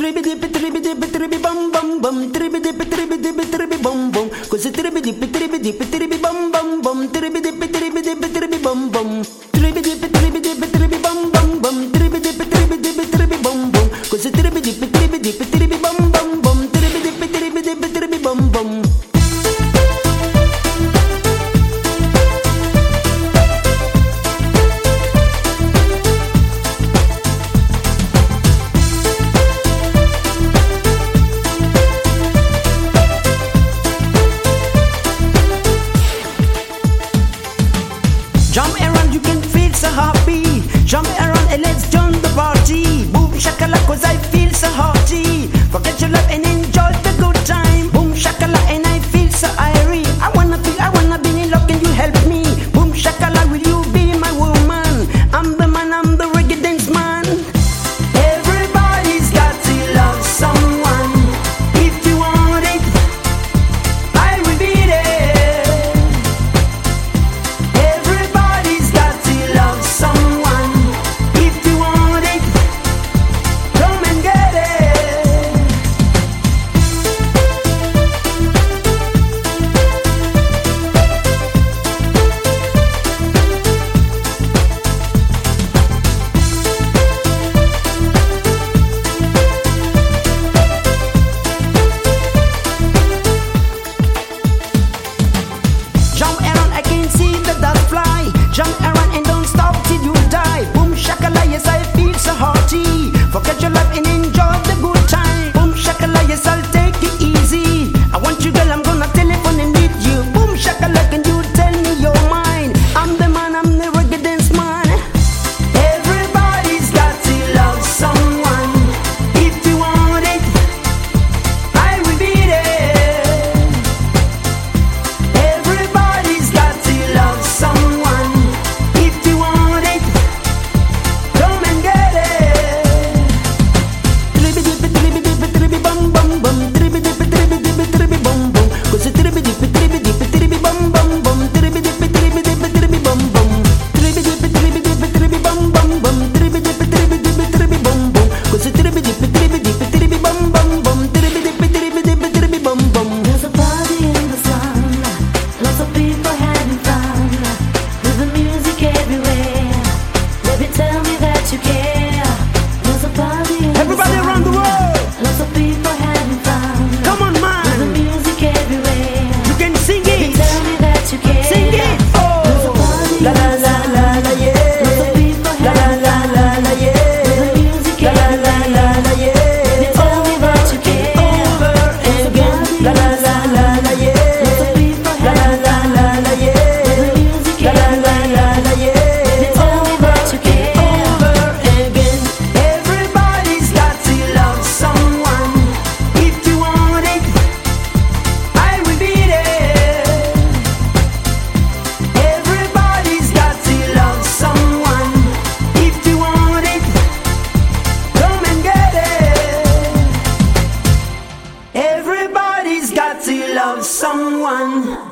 tribi dipi tribi dipi tribi bum bum bum tribi dipi tribi dipi tribi bum bum cause tribi dipi tribi dipi tribi bum bum bum tribi dipi tribi dipi tribi bum bum love someone.